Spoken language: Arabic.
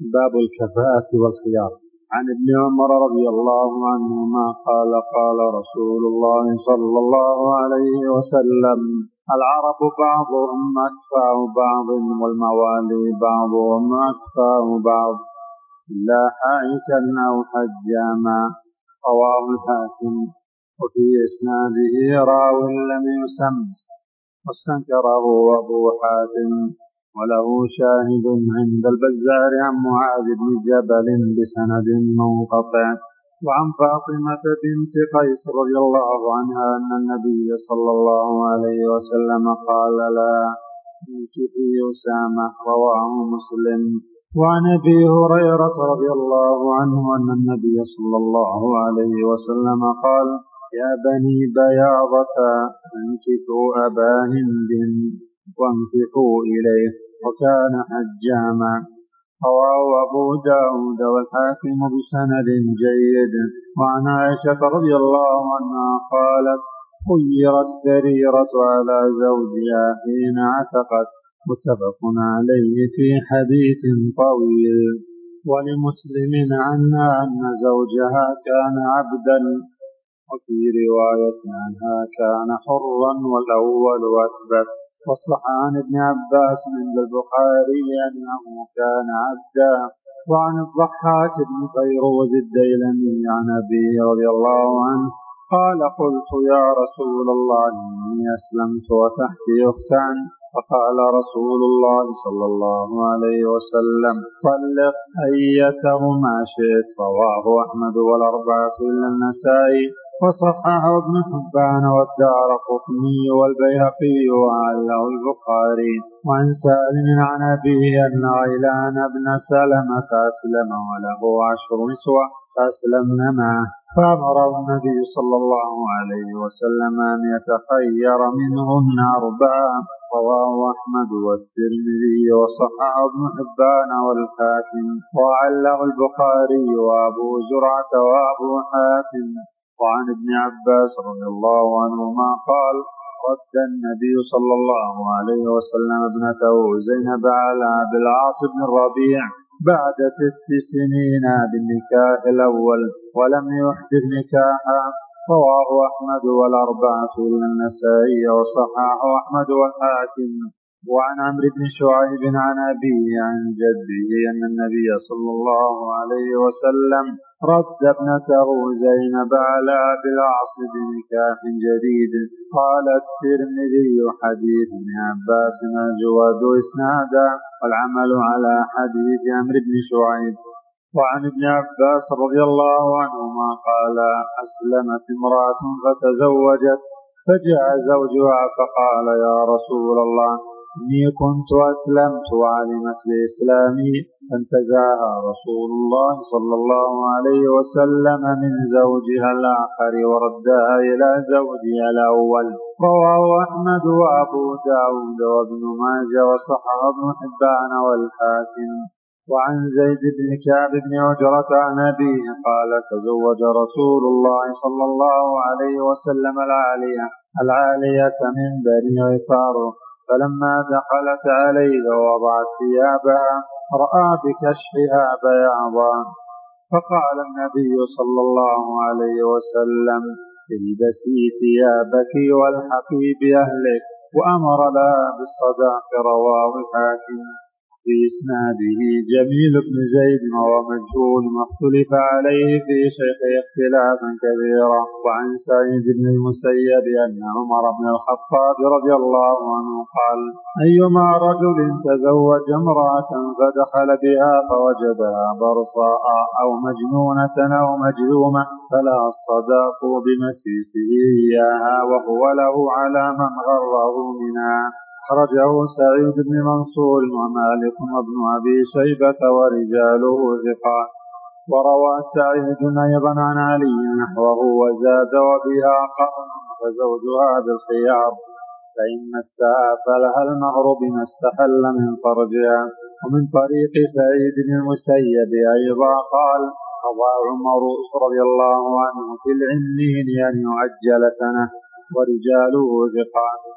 باب الكفاءة والخيار. عن ابن عمر رضي الله عنهما قال قال رسول الله صلى الله عليه وسلم العرب بعضهم أكفاء بعض والموالي بعضهم أكفاء بعض. لا حائكا أو حجاما. رواه الحاكم. وفي إسناده راو لم يسم واستنكره أبو حاتم. وله شاهد عند البزار عن معاذ بن جبل بسند منقطع وعن فاطمة بنت قيس رضي الله عنها أن النبي صلى الله عليه وسلم قال لا انكحي أسامة رواه مسلم. وعن أبي هريرة رضي الله عنه أن النبي صلى الله عليه وسلم قال يا بني بياضة انكحوا ابا هند وانفقوا إليه. وكان حجاما. رواه أبو داود والحاكم بسند جيد. وعن عائشة رضي الله عنها قالت خيرت بريرة على زوجها حين عتقت. متفق عليه في حديث طويل. ولمسلم عنها أن زوجها كان عبدا. وفي رواية عنها كان حرا والأول أثبت وصح عن ابن عباس عند البخاري أنه كان عبدا. وعن الضحاك بن فيروز الديلمي عن أبيه رضي الله عنه قال قلت يا رسول الله إني أسلمت وتحتي أختا فقال رسول الله صلى الله عليه وسلم طلق أيتهما شئت رواه أحمد والأربعة إلا النسائي. وصححه ابن حبان والدار قطني والبيهقي وعله البخاري. وعن سالم عن أبيه أن غيلان بن سلمة أسلم وله عشر نسوة. فأسلمن معه فأمره النبي صلى الله عليه وسلم أن يتخير منهن أربعة. رواه أحمد والترمذي وصححه ابن حبان والحاكم. وعله البخاري وأبو زرعة وأبو حاتم. وعن ابن عباس رضي الله عنهما قال رد النبي صلى الله عليه وسلم ابنته زينب على أبي العاص بن الربيع بعد ست سنين بالنكاح الأول ولم يحدث نكاحا. رواه أحمد والأربعة إلا النسائي وصححه أحمد والحاكم. وعن عمرو بن شعيب عن أبيه عن جده أن النبي صلى الله عليه وسلم رد ابنته زينب على أبي العاص بنكاح جديد. قال الترمذي حديث ابن عباس الجواد إسنادا والعمل على حديث عمرو بن شعيب. وعن ابن عباس رضي الله عنهما قال أسلمت امرأة فتزوجت فجاء زوجها فقال يا رسول الله إني كنت أسلمت وعلمت بإسلامي فانتزعها رسول الله صلى الله عليه وسلم من زوجها الآخر وردها إلى زوجها الأول رواه أحمد وأبو داود وابن ماجه وصححه ابن حبان والحاكم. وعن زيد بن كعب بن عجرة عن أبيه قال تزوج رسول الله صلى الله عليه وسلم العالية العالية من بني غفار فلما دخلت عليه ووضعت ثيابها رأى بكشفها بياضا. فقال النبي صلى الله عليه وسلم البسي ثيابك والحقي بأهلك وأمر لها بالصداق رواه الحاكم في إسناده جميل بن زيد وهو مجهول واختلف عليه في شيخ اختلافا كثيرا وعن سعيد بن المسيب أن عمر بن الخطاب رضي الله عنه قال أيما رجل تزوج امرأة فدخل بها فوجدها برصاء أو مجنونة أو مجذومة فلا الصداق بمسيسه إياها وهو له على من غره منها. أخرجه سعيد بن منصور ومالك وابن أبي شيبة ورجاله ثقات وروى سعيد أيضا عن علي نحوه وزاد وبها قرن فزوجها بالخيار. فإن مسها فلها المهر بما استحل من فرجها. ومن طريق سعيد بن المسيب أيضا قال قضى عمر رضي الله عنه في العنين أن يعجل سنة ورجاله ثقات